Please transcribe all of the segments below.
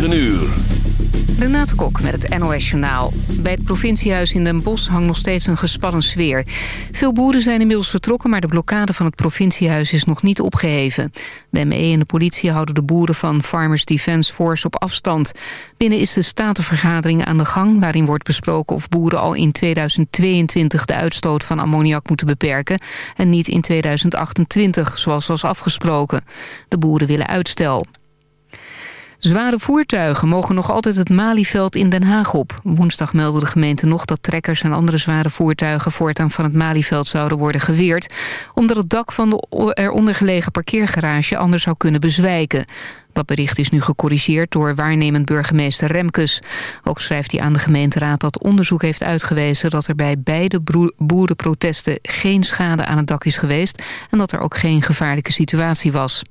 9 uur. Renate Kok met het NOS Journaal. Bij het provinciehuis in Den Bosch hangt nog steeds een gespannen sfeer. Veel boeren zijn inmiddels vertrokken... maar de blokkade van het provinciehuis is nog niet opgeheven. De ME en de politie houden de boeren van Farmers Defence Force op afstand. Binnen is de statenvergadering aan de gang... waarin wordt besproken of boeren al in 2022 de uitstoot van ammoniak moeten beperken... en niet in 2028, zoals was afgesproken. De boeren willen uitstel. Zware voertuigen mogen nog altijd het Malieveld in Den Haag op. Woensdag meldde de gemeente nog dat trekkers en andere zware voertuigen... voortaan van het Malieveld zouden worden geweerd... omdat het dak van de eronder gelegen parkeergarage anders zou kunnen bezwijken. Dat bericht is nu gecorrigeerd door waarnemend burgemeester Remkes. Ook schrijft hij aan de gemeenteraad dat onderzoek heeft uitgewezen... dat er bij beide boerenprotesten geen schade aan het dak is geweest... en dat er ook geen gevaarlijke situatie was.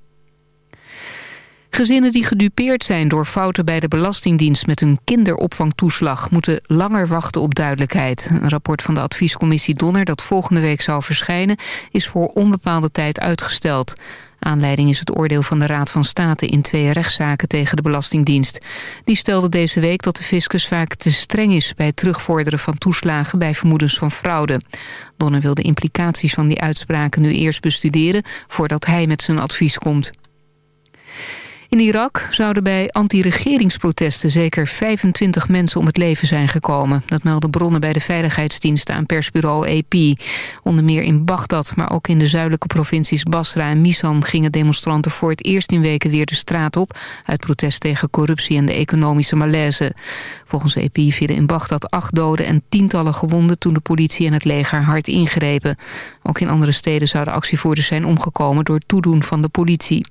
Gezinnen die gedupeerd zijn door fouten bij de Belastingdienst met hun kinderopvangtoeslag moeten langer wachten op duidelijkheid. Een rapport van de adviescommissie Donner dat volgende week zou verschijnen is voor onbepaalde tijd uitgesteld. Aanleiding is het oordeel van de Raad van State in twee rechtszaken tegen de Belastingdienst. Die stelde deze week dat de fiscus vaak te streng is bij het terugvorderen van toeslagen bij vermoedens van fraude. Donner wil de implicaties van die uitspraken nu eerst bestuderen voordat hij met zijn advies komt. In Irak zouden bij anti-regeringsprotesten zeker 25 mensen om het leven zijn gekomen. Dat melden bronnen bij de veiligheidsdiensten aan persbureau AP. Onder meer in Bagdad, maar ook in de zuidelijke provincies Basra en Misan... gingen demonstranten voor het eerst in weken weer de straat op... uit protest tegen corruptie en de economische malaise. Volgens AP vielen in Bagdad acht doden en tientallen gewonden... toen de politie en het leger hard ingrepen. Ook in andere steden zouden actievoerders zijn omgekomen... door toedoen van de politie.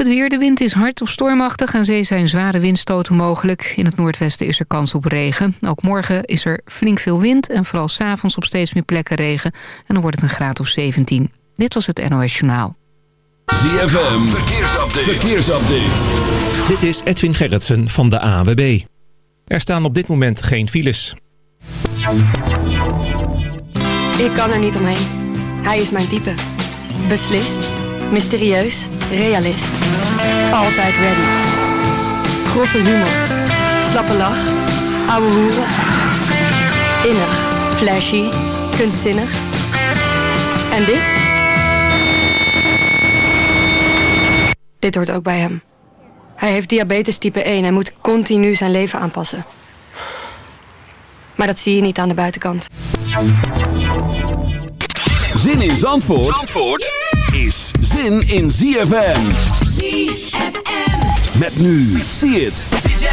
Het weer, de wind is hard of stormachtig. Aan zee zijn zware windstoten mogelijk. In het noordwesten is er kans op regen. Ook morgen is er flink veel wind en vooral s'avonds op steeds meer plekken regen. En dan wordt het een graad of 17. Dit was het NOS Journaal. ZFM, verkeersupdate. verkeersupdate. Dit is Edwin Gerritsen van de AWB. Er staan op dit moment geen files. Ik kan er niet omheen. Hij is mijn type. Beslist, mysterieus Realist. Altijd ready. Grove humor. Slappe lach. Ouwe hoeren. Innig. Flashy. Kunstzinnig. En dit? Dit hoort ook bij hem. Hij heeft diabetes type 1 en moet continu zijn leven aanpassen. Maar dat zie je niet aan de buitenkant. Zin in Zandvoort? Zandvoort? is zin in ZFM. ZFM. Met nu, zie het. DJ,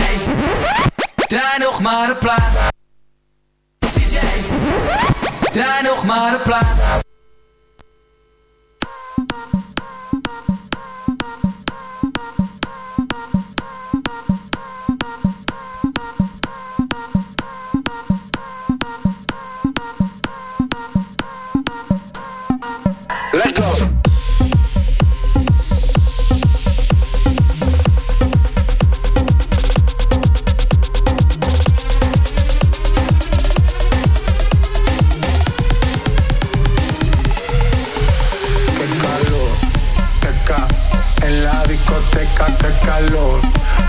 draai nog maar een plaat. DJ, draai nog maar een plaat.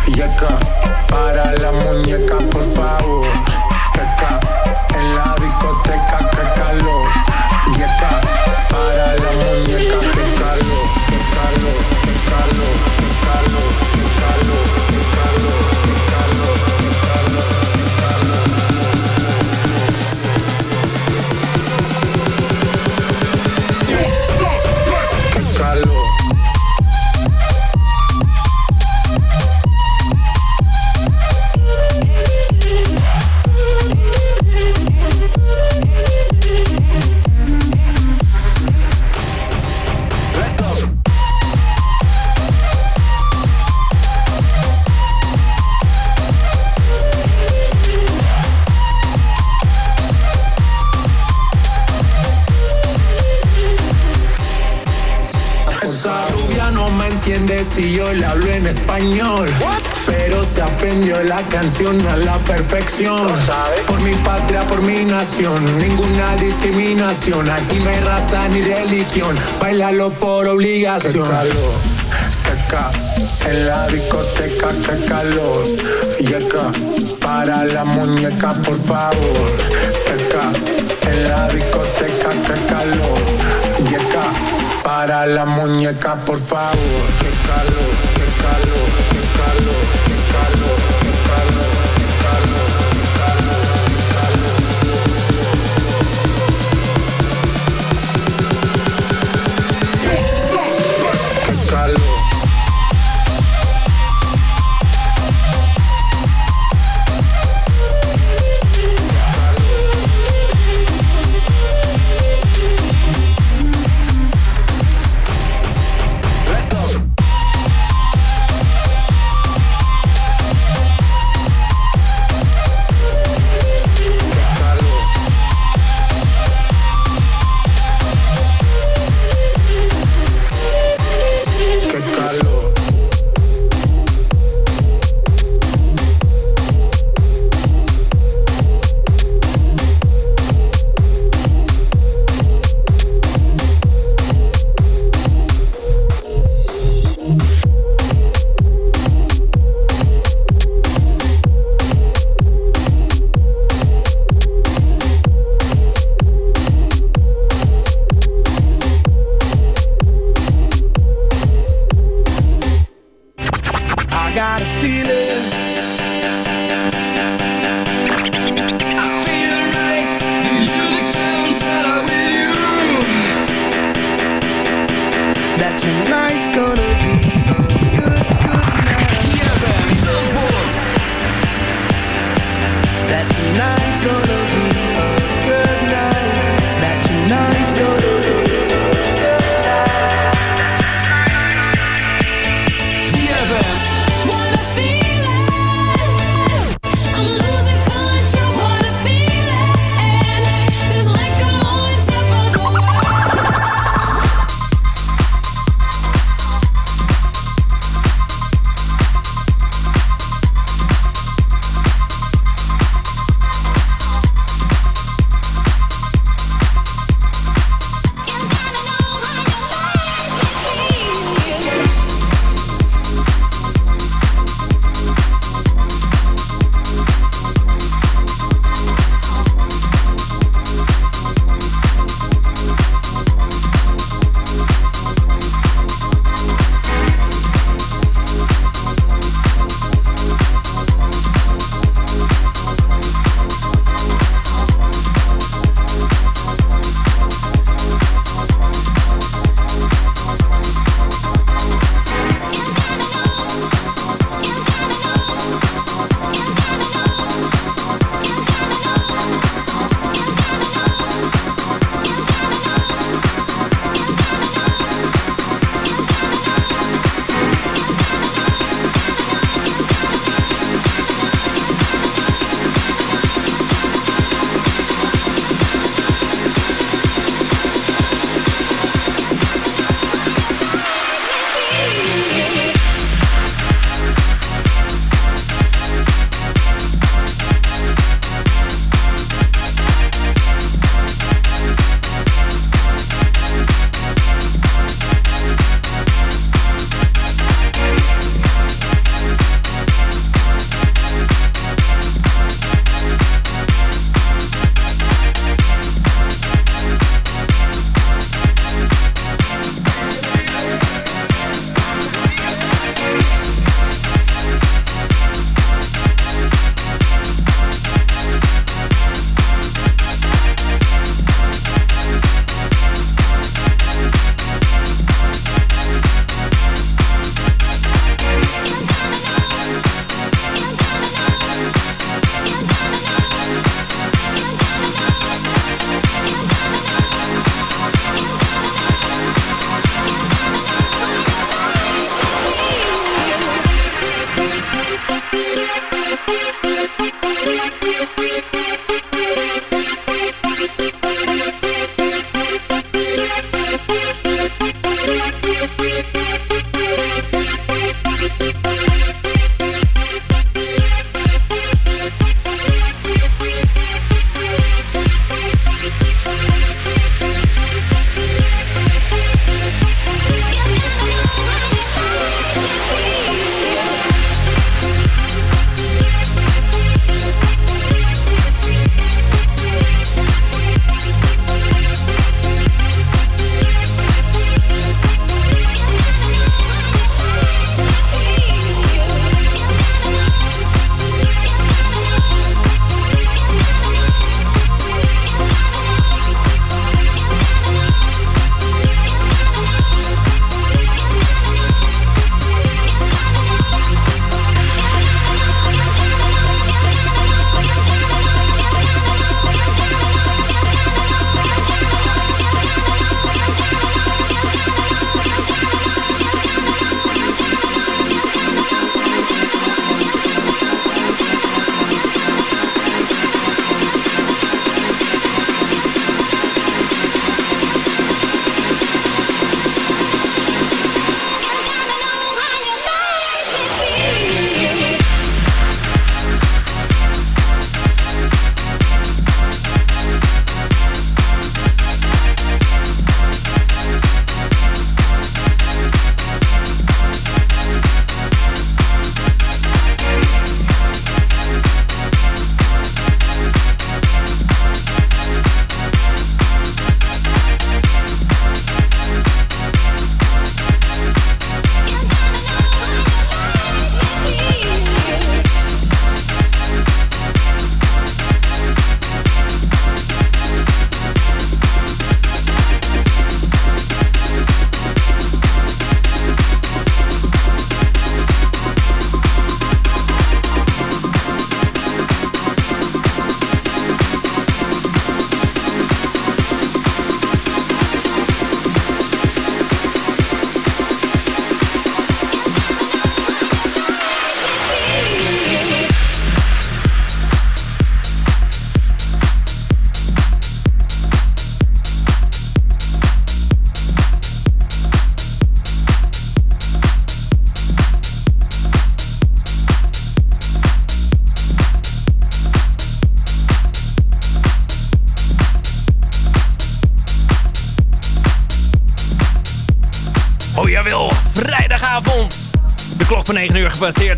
Y para la muñeca, por favor. A la perfección. Por mi patria, por mi nación, ninguna discriminación. Aquí no hay raza ni religión, bailalo por obligación. Qué calor, qué en la discoteca, que calor. Yeca, para la muñeca, por favor. Peca, en la discoteca, que calor. Yeca, para la muñeca, por favor. Que calor, que calor, que calor, que calor,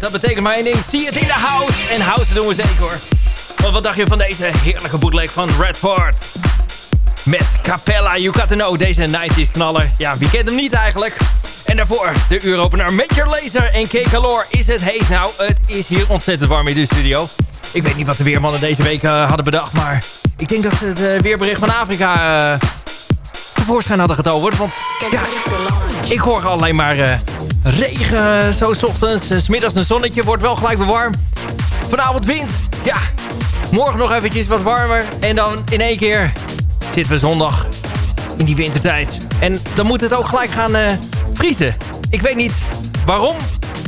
Dat betekent maar één ding. Zie het in de house. En house doen we zeker hoor. Want wat dacht je van deze heerlijke bootleg van Redford? Met Capella, You Got To Know, deze 90s knaller. Ja, wie kent hem niet eigenlijk? En daarvoor de uuropener Major Laser en K Calor. Is het heet? Nou, het is hier ontzettend warm in de studio. Ik weet niet wat de weermannen deze week uh, hadden bedacht, maar... Ik denk dat ze het uh, weerbericht van Afrika uh, tevoorschijn hadden getoverd. Want ja, ik hoor alleen maar regen zo s ochtends. Smiddags een zonnetje, wordt wel gelijk weer warm. Vanavond wind, ja. Morgen nog eventjes wat warmer. En dan in één keer zitten we zondag in die wintertijd. En dan moet het ook gelijk gaan vriezen. Ik weet niet waarom.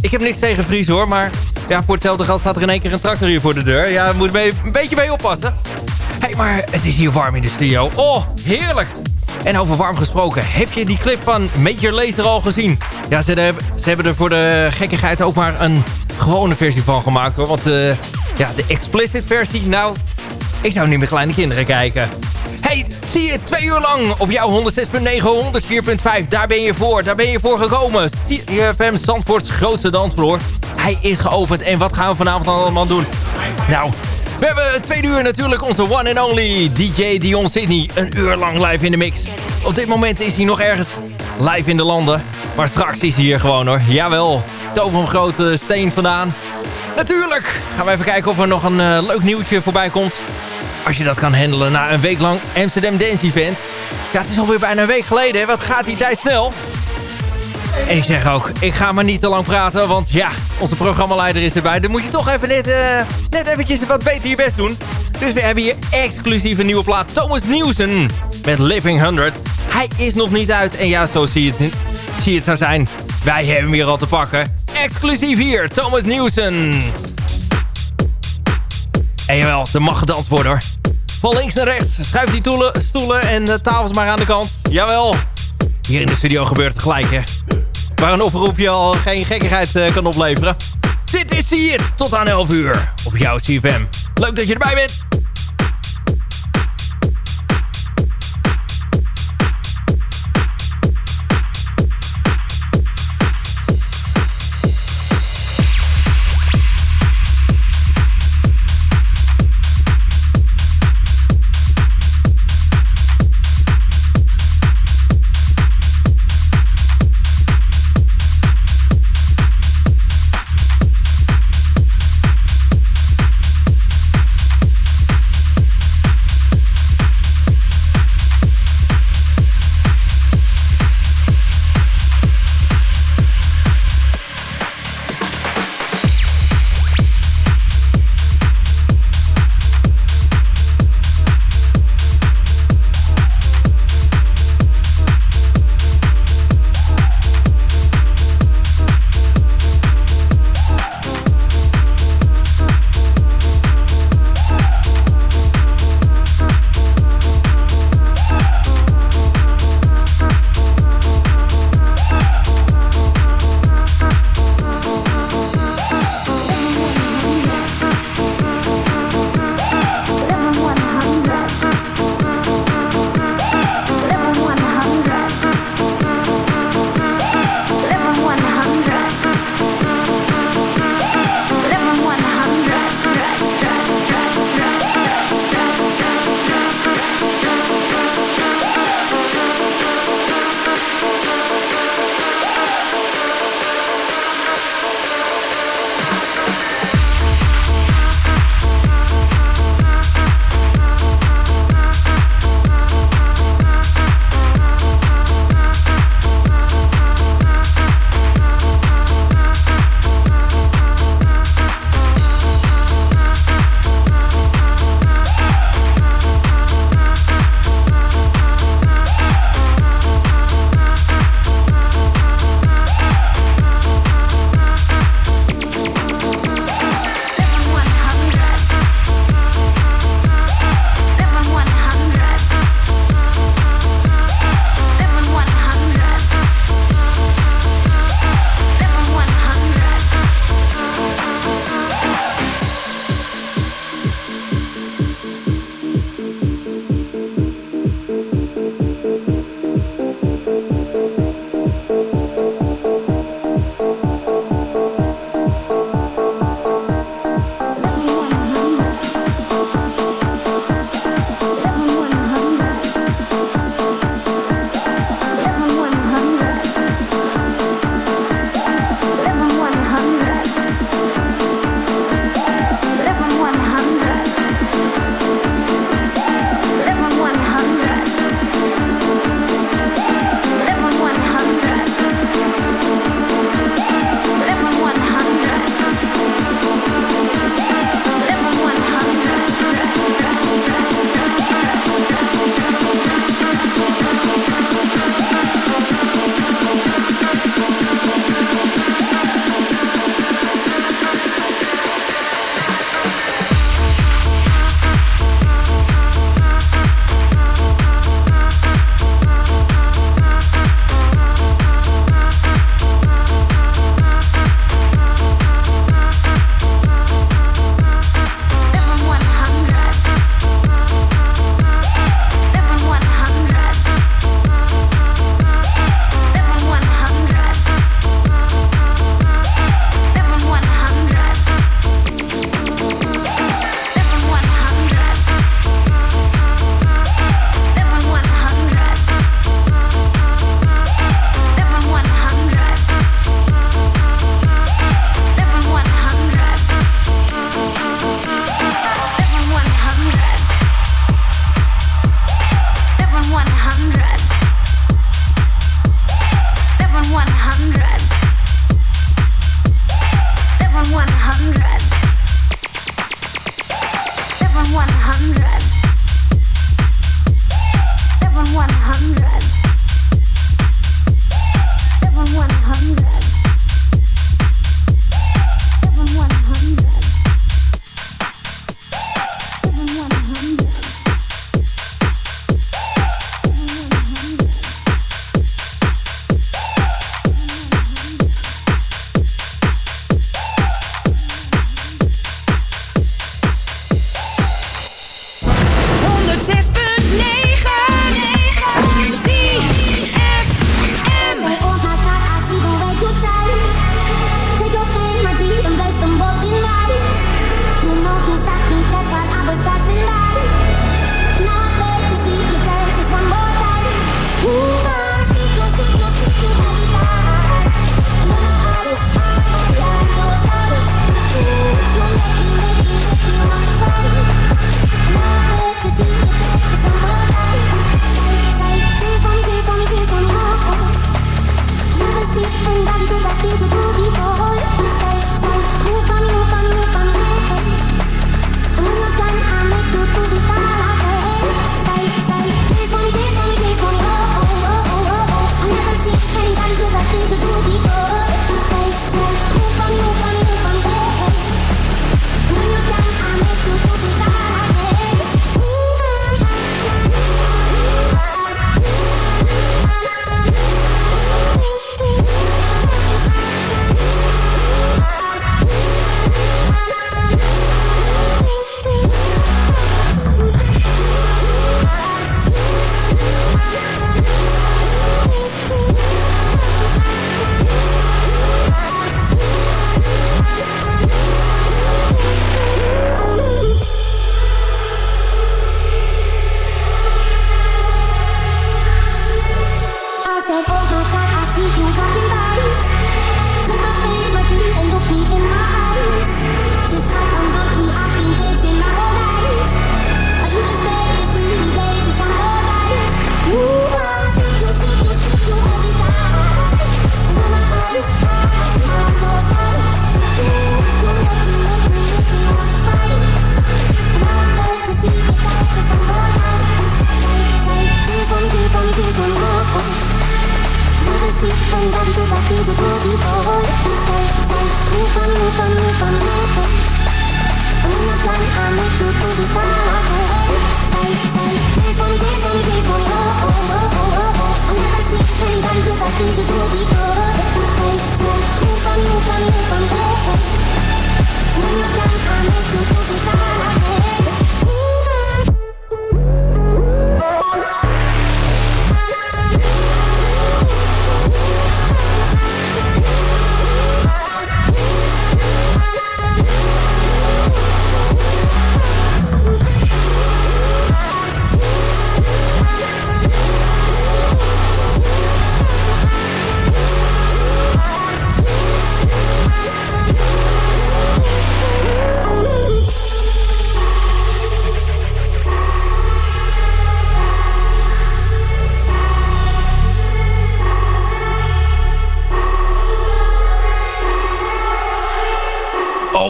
Ik heb niks tegen vriezen hoor, maar ja, voor hetzelfde geld staat er in één keer een tractor hier voor de deur. Ja, daar moet mee, een beetje mee oppassen. Hé, hey, maar het is hier warm in de studio. Oh, heerlijk. En over warm gesproken, heb je die clip van Major Laser al gezien? Ja, ze, hebben, ze hebben er voor de gekkigheid ook maar een gewone versie van gemaakt hoor. Want uh, ja, de explicit versie, nou, ik zou niet met kleine kinderen kijken. Hey, zie je twee uur lang op jouw 106.9, 104.5. Daar ben je voor, daar ben je voor gekomen. CFM Zandvoorts grootste dansvloer. Hij is geopend en wat gaan we vanavond allemaal doen? Nou, we hebben twee uur natuurlijk onze one and only DJ Dion Sydney. Een uur lang live in de mix. Op dit moment is hij nog ergens live in de landen. Maar straks is hij hier gewoon hoor. Jawel, tover een grote steen vandaan. Natuurlijk gaan we even kijken of er nog een uh, leuk nieuwtje voorbij komt. Als je dat kan handelen na een week lang Amsterdam Dance Event. Ja, het is alweer bijna een week geleden. Wat gaat die tijd snel? En ik zeg ook, ik ga maar niet te lang praten, want ja, onze programmaleider is erbij. Dan moet je toch even net, uh, net eventjes wat beter je best doen. Dus we hebben hier exclusief een nieuwe plaat. Thomas Newson met Living 100. Hij is nog niet uit en ja, zo zie je het, zie het zou zijn. Wij hebben hem hier al te pakken. Exclusief hier, Thomas Newson. En jawel, er mag gedanst worden hoor. Van links naar rechts. Schuif die stoelen, stoelen en de tafels maar aan de kant. Jawel. Hier in de studio gebeurt het gelijk hè. Waar een oproepje al geen gekkigheid uh, kan opleveren. Dit is hier tot aan 11 uur op jouw CFM. Leuk dat je erbij bent.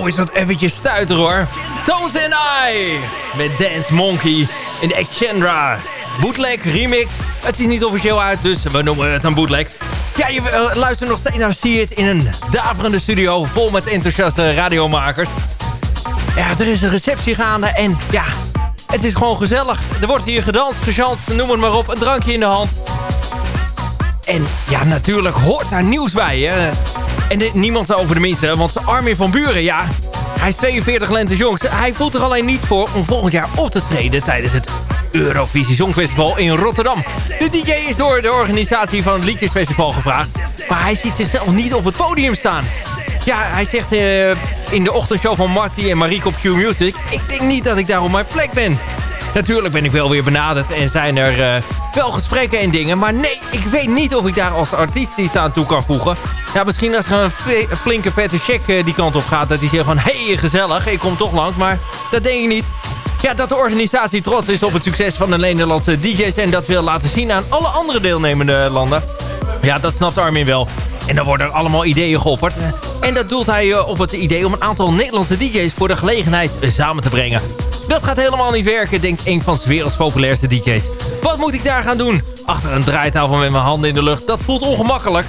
Is dat eventjes stuiter hoor. Toes and I met Dance Monkey in Exchandra. Bootleg, remix. Het is niet officieel uit, dus we noemen het een bootleg. Ja, je uh, luistert nog steeds naar See It in een daverende studio... vol met enthousiaste radiomakers. Ja, er is een receptie gaande en ja, het is gewoon gezellig. Er wordt hier gedanst, gechanst, noem het maar op. Een drankje in de hand. En ja, natuurlijk hoort daar nieuws bij, hè. En niemand over de minste, want Armin van Buren, ja... Hij is 42 lente jongs. Hij voelt er alleen niet voor om volgend jaar op te treden... tijdens het Eurovisie Songfestival in Rotterdam. De DJ is door de organisatie van het Liedjesfestival gevraagd... maar hij ziet zichzelf niet op het podium staan. Ja, hij zegt uh, in de ochtendshow van Marty en Marieke op Q Music... ik denk niet dat ik daar op mijn plek ben. Natuurlijk ben ik wel weer benaderd en zijn er uh, wel gesprekken en dingen. Maar nee, ik weet niet of ik daar als artiest iets aan toe kan voegen. Ja, misschien als er een flinke vette check uh, die kant op gaat... dat hij zegt van, hé, hey, gezellig, ik kom toch langs. Maar dat denk ik niet. Ja, dat de organisatie trots is op het succes van de Nederlandse DJ's... en dat wil laten zien aan alle andere deelnemende landen. Ja, dat snapt Armin wel. En dan worden er allemaal ideeën geofferd. En dat doelt hij op het idee om een aantal Nederlandse DJ's voor de gelegenheid samen te brengen. Dat gaat helemaal niet werken, denkt een van 's werelds populairste DJ's. Wat moet ik daar gaan doen? Achter een draaitafel met mijn handen in de lucht, dat voelt ongemakkelijk.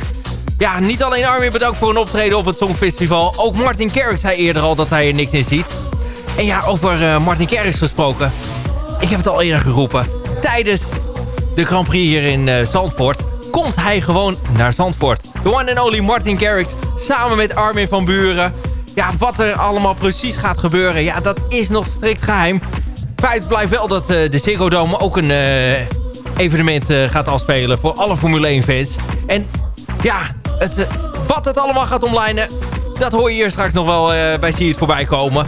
Ja, niet alleen Armin bedankt voor een optreden op het Songfestival. Ook Martin Kerk zei eerder al dat hij er niks in ziet. En ja, over uh, Martin Kerks gesproken. Ik heb het al eerder geroepen. Tijdens de Grand Prix hier in uh, Zandvoort komt hij gewoon naar Zandvoort. De one and only Martin Garrix samen met Armin van Buren. Ja, wat er allemaal precies gaat gebeuren, ja, dat is nog strikt geheim. Feit blijft wel dat uh, de Ziggo Dome ook een evenement gaat afspelen voor alle Formule 1 fans. En ja, het, wat het allemaal gaat omlijnen, dat hoor je hier straks nog wel bij See het voorbij komen.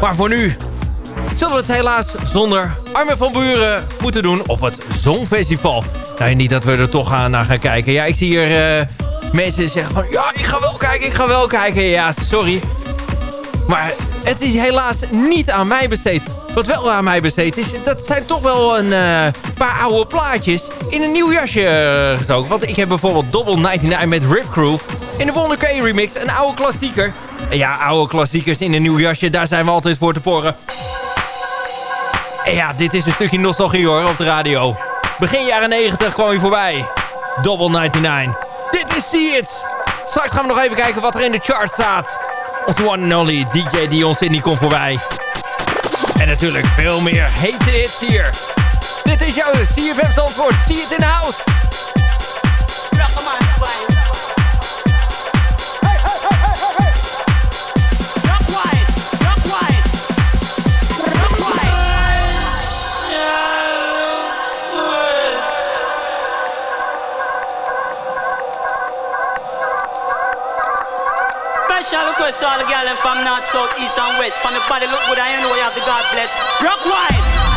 Maar voor nu zullen we het helaas zonder Armin van Buren moeten doen op het Songfestival. Nee, niet dat we er toch aan naar gaan kijken. Ja, ik zie hier uh, mensen zeggen van... Ja, ik ga wel kijken, ik ga wel kijken. Ja, sorry. Maar het is helaas niet aan mij besteed. Wat wel aan mij besteed is, dat zijn toch wel een paar oude plaatjes in een nieuw jasje uh, gestoken. Want ik heb bijvoorbeeld Double 99 met Rip Crew in de Wonder K remix, een oude klassieker. En ja, oude klassiekers in een nieuw jasje, daar zijn we altijd voor te porren. En ja, dit is een stukje nostalgie hoor, op de radio. Begin jaren 90 kwam je voorbij. Double 99. Dit is See It. Straks gaan we nog even kijken wat er in de chart staat. Onze one and only DJ Dion Sydney komt voorbij. En natuurlijk veel meer hete hits hier. Dit is jouw CFM antwoord. See It in the House. Special request all the girls from north, south, east and west. From the body look good, I know you have the God bless. Rock wide.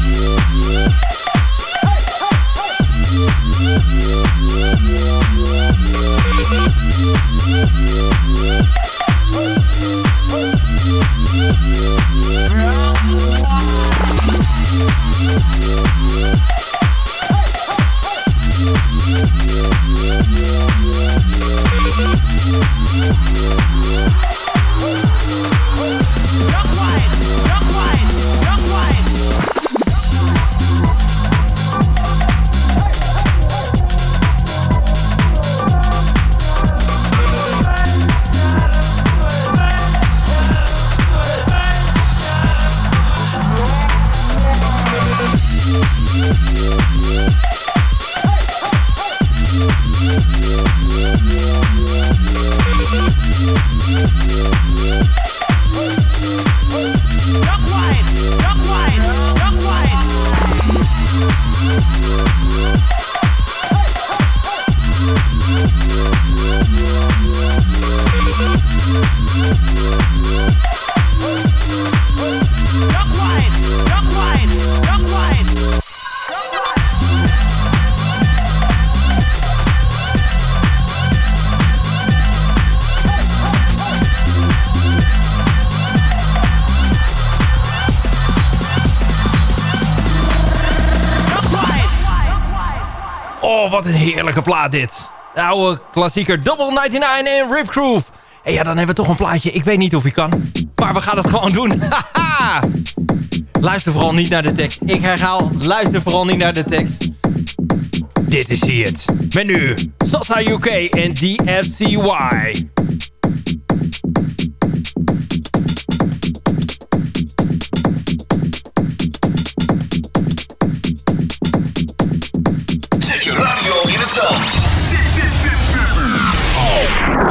Yeah. Heerlijke plaat dit. De oude klassieker Double 99 en Rip Groove. En ja, dan hebben we toch een plaatje. Ik weet niet of hij kan. Maar we gaan het gewoon doen. Haha! luister vooral niet naar de tekst. Ik herhaal, luister vooral niet naar de tekst. Dit is het. Met nu Sasa UK en DFCY.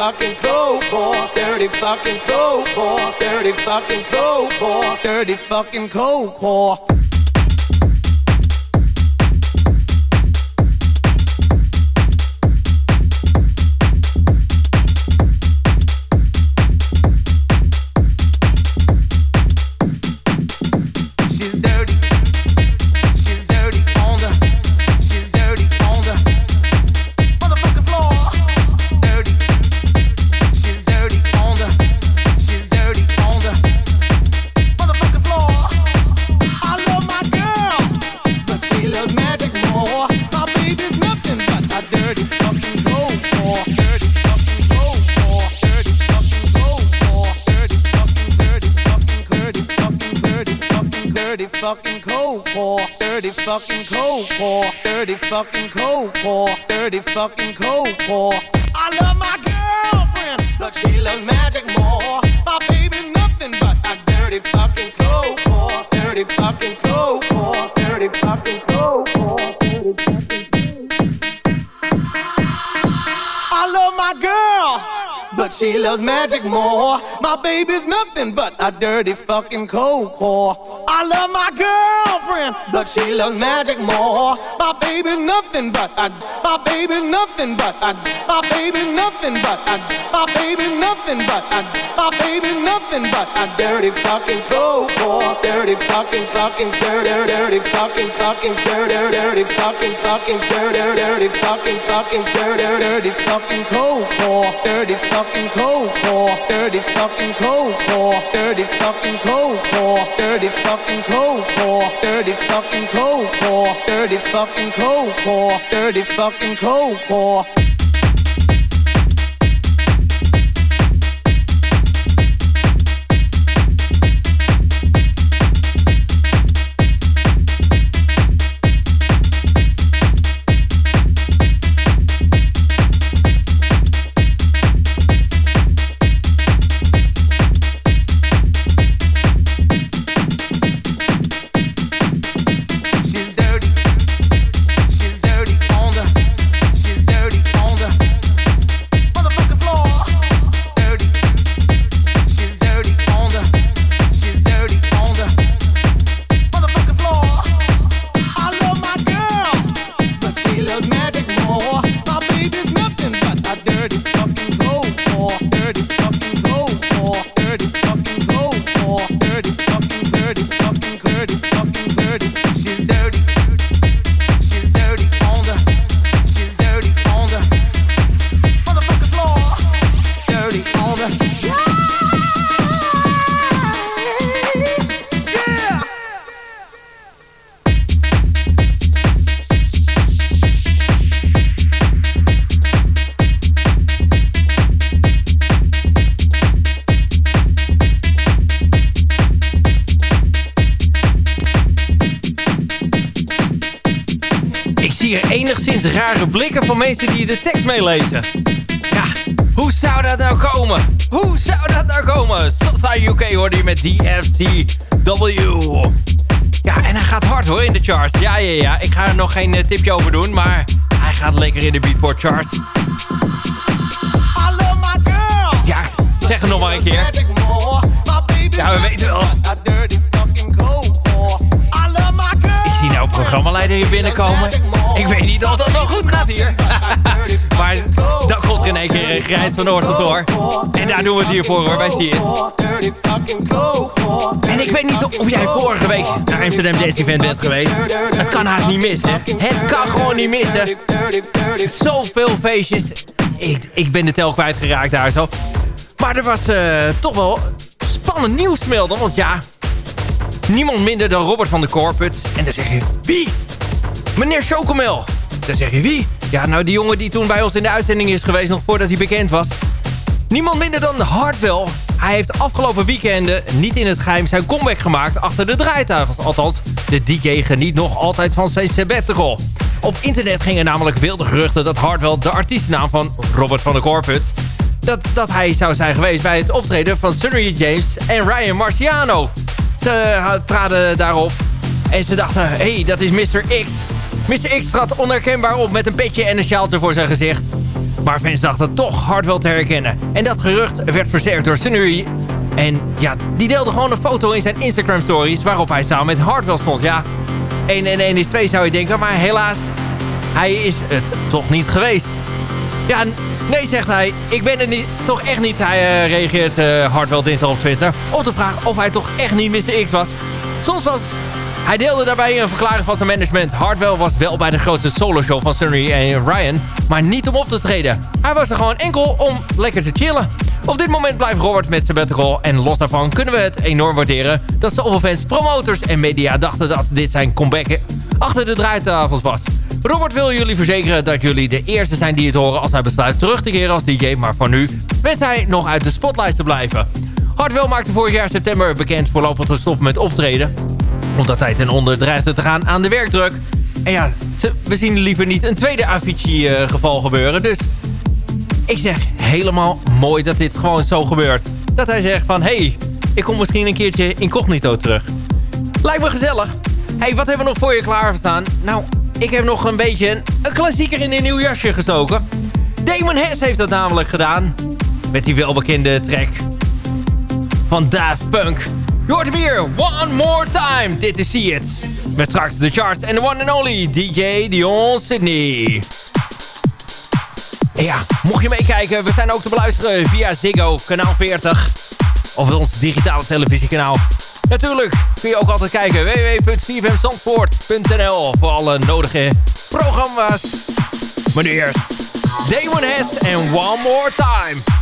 fucking cold boy, dirty fucking cold boy, dirty fucking cold boy, dirty fucking cold boy. Fucking cold pour, dirty fucking cold pour, dirty fucking cold pour. I love my girlfriend, but she loves magic more. My baby's nothing but a dirty fucking cold pour, dirty fucking cold pour, dirty fucking cold pour, I love my girl, but she loves magic more. My baby's nothing but a dirty fucking cold core. I love my girlfriend, but she loves magic more. My baby's nothing but a, my baby's nothing but a, my baby's nothing but a, my baby's nothing but a, my baby's nothing but a dirty fucking cold core. Dirty fucking fucking dirty dirty fucking fucking dirty dirty fucking fucking dirty dirty fucking fucking dirty dirty fucking cold core. Dirty fucking cold core. Dirty fucking cold core. Dirty fucking cold core. Dirty fucking fucking cold core, dirty fucking cold core, dirty fucking cold core, dirty fucking cold core. Mensen die de tekst meelezen. Ja, hoe zou dat nou komen? Hoe zou dat nou komen? Sosa UK hoorde je met DFCW. Ja, en hij gaat hard hoor in de charts. Ja, ja, ja. Ik ga er nog geen uh, tipje over doen, maar hij gaat lekker in de Beatport charts. Ja, zeg het nog maar een keer. Ja, we weten wel. Programmaleider hier binnenkomen. Ik weet niet of dat wel goed gaat hier. maar dan komt er in één keer grijs van Noord tot door. En daar doen we het hier voor hoor, wij zien het. En ik weet niet of jij vorige week naar Amsterdam Jazz Event bent geweest. Het kan haast niet missen. Het kan gewoon niet missen. Zoveel feestjes. Ik, ik ben de tel kwijtgeraakt daar zo. Maar er was uh, toch wel spannend nieuws melden. Want ja, niemand minder dan Robert van de Corput. En dan zeg je, wie? Meneer Chocomel. Dan zeg je, wie? Ja, nou die jongen die toen bij ons in de uitzending is geweest... nog voordat hij bekend was. Niemand minder dan Hardwell. Hij heeft afgelopen weekenden niet in het geheim zijn comeback gemaakt... achter de draaitafels. Althans, de DJ geniet nog altijd van zijn sabbatical. Op internet gingen namelijk wilde geruchten dat Hardwell... de artiestennaam van Robert van de Corput... Dat, dat hij zou zijn geweest bij het optreden van Sunny James en Ryan Marciano. Ze traden daarop en ze dachten, hé, hey, dat is Mr. X. Mr. X trad onherkenbaar op met een petje en een sjaaltje voor zijn gezicht. Maar fans dachten toch hard wel te herkennen. En dat gerucht werd versterkt door Sunny. En ja, die deelde gewoon een foto in zijn Instagram stories... waarop hij samen met Hardwell stond. Ja, 1 en 1 is 2 zou je denken, maar helaas... hij is het toch niet geweest. Ja, nee, zegt hij. Ik ben er niet, toch echt niet. Hij uh, reageert uh, Hardwell dinsdag op Twitter. Op de vraag of hij toch echt niet Mr. X was. Soms was hij deelde daarbij een verklaring van zijn management. Hardwell was wel bij de grootste solo-show van Sunny en Ryan, maar niet om op te treden. Hij was er gewoon enkel om lekker te chillen. Op dit moment blijft Robert met zijn sabbatical en los daarvan kunnen we het enorm waarderen dat zoveel fans, promoters en media dachten dat dit zijn comeback achter de draaitafels was. Robert wil jullie verzekeren dat jullie de eerste zijn die het horen als hij besluit terug te keren als DJ, maar voor nu wenst hij nog uit de spotlight te blijven. Hardwell maakte vorig jaar september bekend voorlopig te stoppen met optreden omdat hij ten onder dreigde te gaan aan de werkdruk. En ja, we zien liever niet een tweede Avicii-geval eh, gebeuren. Dus ik zeg helemaal mooi dat dit gewoon zo gebeurt. Dat hij zegt van, hey, ik kom misschien een keertje incognito terug. Lijkt me gezellig. hey, wat hebben we nog voor je klaarstaan? Nou, ik heb nog een beetje een, klassieker in een nieuw jasje gestoken. Damon Hess heeft dat namelijk gedaan. Met die welbekende track van Daft Punk. Je hoort hier, one more time. Dit is See It. Met straks de charts en de one and only DJ Dion Sydney. En ja, mocht je meekijken, we zijn ook te beluisteren via Ziggo, kanaal 40. Of ons digitale televisiekanaal. Natuurlijk kun je ook altijd kijken www.stevemzandvoort.nl voor alle nodige programma's. Meneer Damon Hess en One More Time.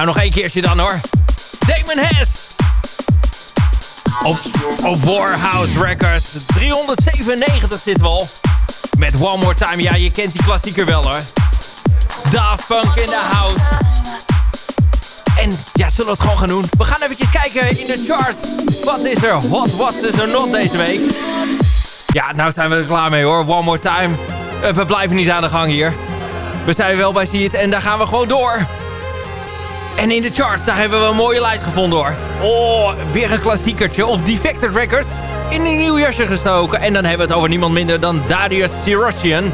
Nou, nog één keertje dan hoor. Damon Hess. Op, op Warhouse Records. 397 zit wel. Met One More Time. Ja, je kent die klassieker wel hoor. Daft Punk in the house. En ja, zullen we het gewoon gaan doen? We gaan eventjes kijken in de charts. Wat is er hot, wat is er not deze week? Ja, nou zijn we er klaar mee hoor. One More Time. Eh, we blijven niet aan de gang hier. We zijn wel bij See en daar gaan we gewoon door. En in de charts, daar hebben we een mooie lijst gevonden hoor. Oh, weer een klassiekertje op Defected Records. In een nieuw jasje gestoken. En dan hebben we het over niemand minder dan Darius Sirosian.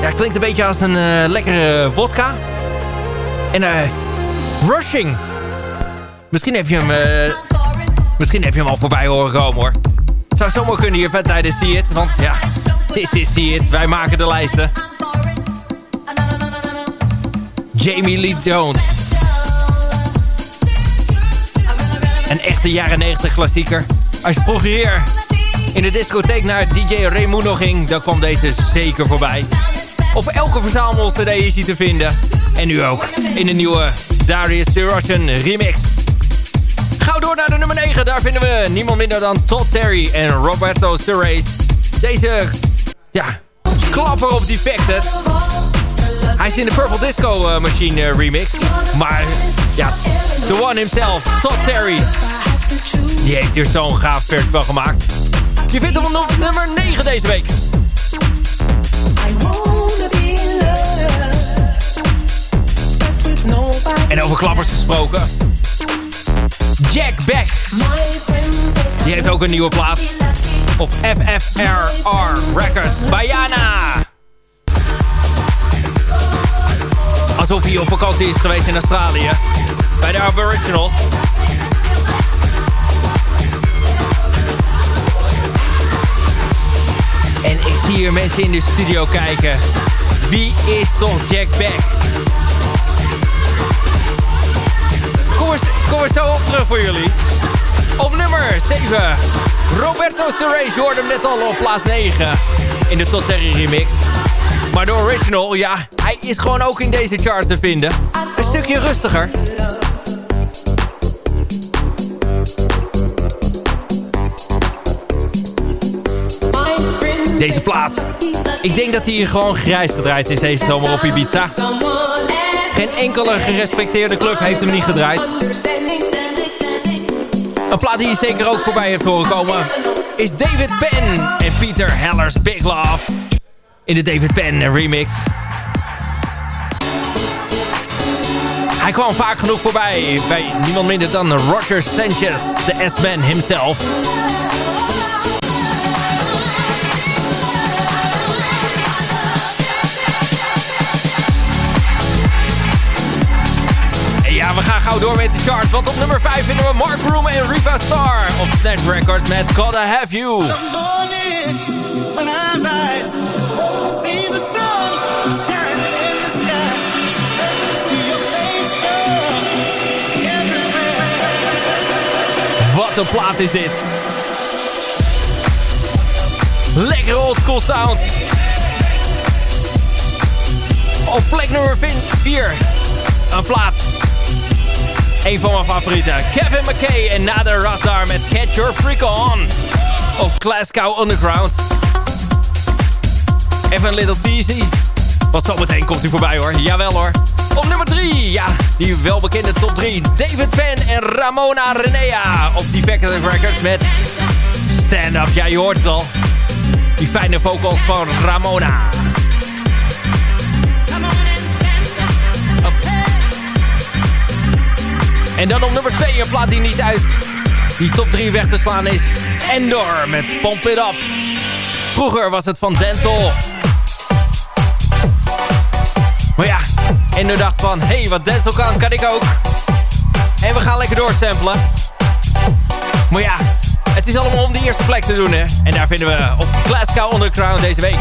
Ja, klinkt een beetje als een uh, lekkere vodka. En eh, Rushing. Misschien heb je hem... Uh, misschien heb je hem al voorbij horen komen hoor. Het zou zomaar kunnen hier vet tijdens See It. Want ja, this is See It. Wij maken de lijsten. Jamie Lee Jones. Een echte jaren 90 klassieker. Als je vroeger in de discotheek naar DJ Raimundo ging... dan kwam deze zeker voorbij. Op elke verzamel is hij te vinden. En nu ook in de nieuwe Darius Russian remix. Gauw door naar de nummer 9. Daar vinden we niemand minder dan Todd Terry en Roberto Ceres. Deze, ja, klapper op Defected. Hij is in de Purple Disco uh, Machine uh, remix. Maar ja, the one himself, Todd Terry. Die heeft hier zo'n gaaf vers wel gemaakt. Je vindt hem op nummer 9 deze week. En over klappers gesproken. Jack Beck. Die heeft ook een nieuwe plaat. Op FFRR Records. Bayana. Alsof hij op vakantie is geweest in Australië. Bij de Aboriginals. En ik zie hier mensen in de studio kijken. Wie is toch Jack Beck? Kom er, kom er zo op terug voor jullie. Op nummer 7. Roberto. Je hoorde hem net al op plaats 9. In de Tot Terry remix. Maar de original, ja, hij is gewoon ook in deze chart te vinden. Een stukje rustiger. Deze plaat. Ik denk dat hij hier gewoon grijs gedraaid is deze zomer op Ibiza. Geen enkele gerespecteerde club heeft hem niet gedraaid. Een plaat die je zeker ook voorbij heeft horen komen... is David Penn en Peter Heller's Big Love. In de David Penn remix. Hij kwam vaak genoeg voorbij bij niemand minder dan Roger Sanchez, de S-Man himself. Gauw door met de charts, want op nummer 5 vinden we Mark Room en Riva Star op Snatch Records met Gotta Have You. Wat een plaat is dit. Oldschool sound. Op plek nummer 4. Een plaat. Een van mijn favorieten. Kevin McKay en Nader Razdar met Catch Your Freak On. Op Glasgow Underground. Even een little teasy. Want zometeen komt hij voorbij hoor. Jawel hoor. Op nummer 3, ja, die welbekende top 3. David Penn en Ramona Renea op Defective Records met Stand Up. Ja, je hoort het al. Die fijne vocals van Ramona. En dan op nummer 2 een plaat die niet uit die top 3 weg te slaan is. Endor met Pump It Up. Vroeger was het van Denzel. Maar ja, Endo dacht van, hé, hey, wat Denzel kan, kan ik ook. En we gaan lekker doorsamplen. Maar ja, het is allemaal om die eerste plek te doen, hè. En daar vinden we op Glasgow Underground deze week.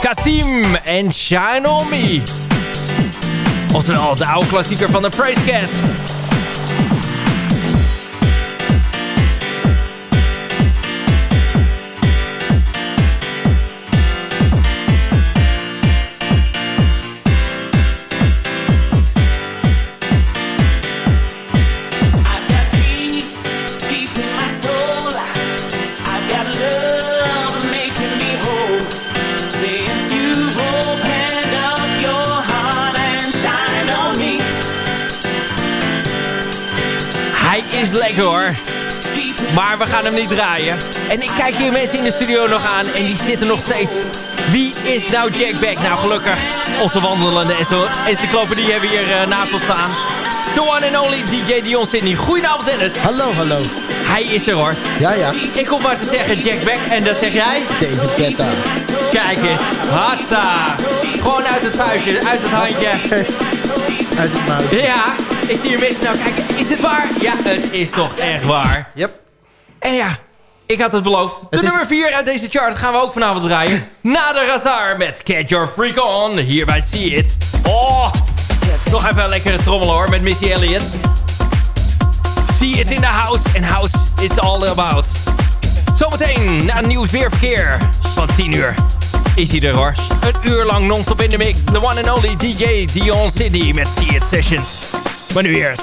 Kasim en Shine On Me. Oftewel, de oude klassieker van de Praise Cats. Maar we gaan hem niet draaien. En ik kijk hier mensen in de studio nog aan en die zitten nog steeds. Wie is nou Jack Beck? Nou gelukkig, onze wandelende encyclopedie hebben we hier uh, naast ons staan. The one and only DJ Dion Sydney. Goedenavond Dennis. Hallo, hallo. Hij is er hoor. Ja, ja. Ik kom maar te zeggen Jack Beck en dat zeg jij? David Guetta. Kijk eens. Hatsa. Gewoon uit het vuistje, uit het handje. uit het muis. Ja, ik zie je mensen nou kijken. Is het waar? Ja, het is toch echt waar. Yep. En ja, ik had het beloofd. De Het is- nummer 4 uit deze chart gaan we ook vanavond draaien. Nader Razar met Catch Your Freak On. Hier bij See It. Oh, nog even een lekkere trommel hoor met Missy Elliott. See It in the house. En house it's all about. Zometeen na nieuws weer verkeer van 10 uur. Is hij er hoor. Een uur lang non-stop in de mix. The one and only DJ Dion City met See It Sessions. Maar nu eerst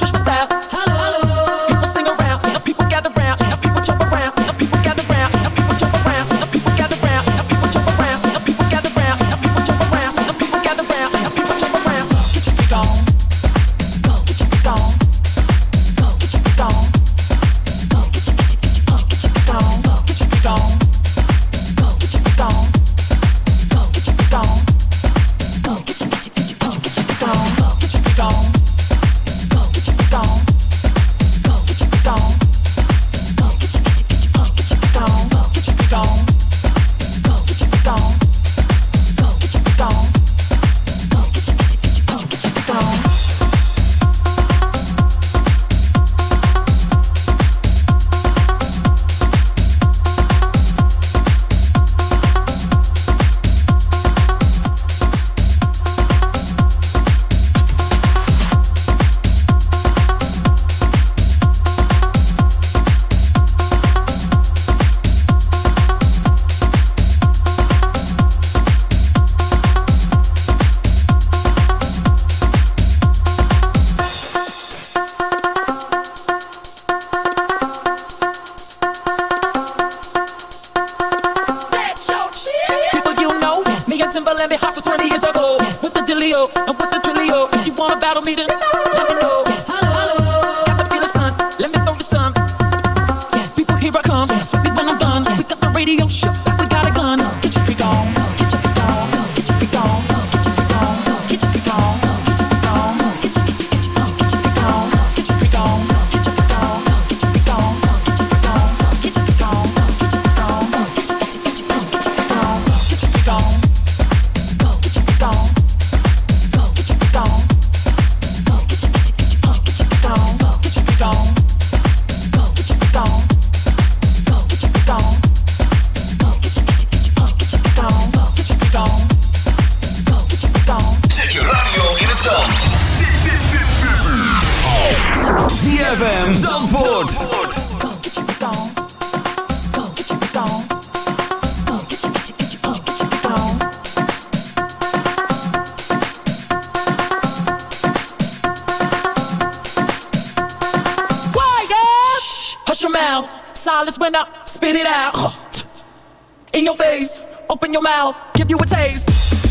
Zandvoort. ZFM Zandvoort. Hush your mouth, silence when I spit it out. In your face, open your mouth, give you a taste.